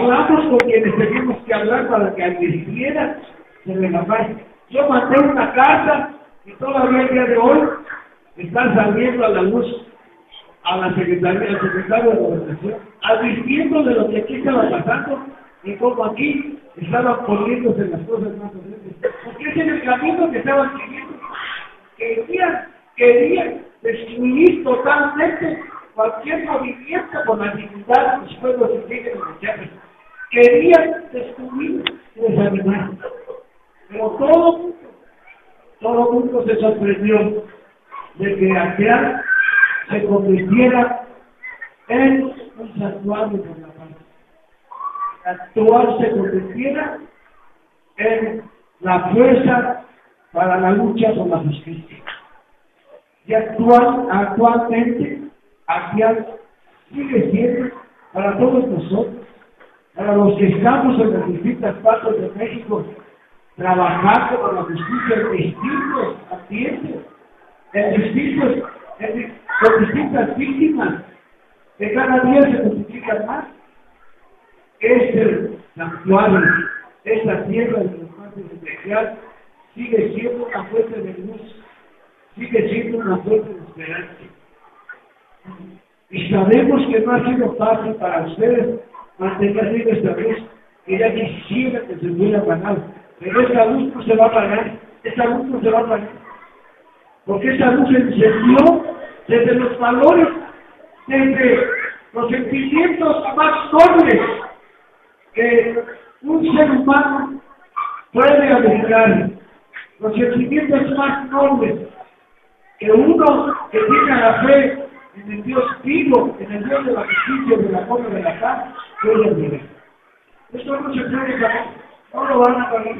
Hablamos con quienes teníamos que hablar para que advirtieran sobre la paz. Yo mandé una carta y todavía el día de hoy están saliendo a la luz a la Secretaría, al secretario de Gobernación, advirtiendo de lo que aquí estaba pasando y como aquí estaban poniéndose las cosas más horribles. Porque es el camino que estaban siguiendo. Querían, querían destruir totalmente cualquier movimiento con la dignidad de los pueblos indígenas de Chiapas. Querían destruir y desanimarnos. Pero todo todo mundo se sorprendió de que aquel se convirtiera en un santuario de la paz. Actual se convirtiera en la fuerza para la lucha por la justicia. Y actual, actualmente, actual sigue siendo para todos nosotros, para los que estamos en las distintas partes de México, trabajando la justicia en distintos ambientes, en distintos, en, con distintas víctimas, que cada día se multiplican más. Este santuario, esta tierra de los más especial, sigue siendo una fuente de luz, sigue siendo una fuente de esperanza. Y sabemos que no ha sido fácil para ustedes viva esta luz, que ya quisiera que se hubiera apagado. Pero esta luz no se va a apagar, esta luz no se va a apagar. Porque esta luz se encendió desde los valores, desde los sentimientos más nobles que un ser humano puede aplicar, los sentimientos más nobles que uno que tiene la fe en el Dios vivo, en el Dios de la justicia, de la forma de la paz, puede vivir. Esto no se puede pagar, no lo van a pagar.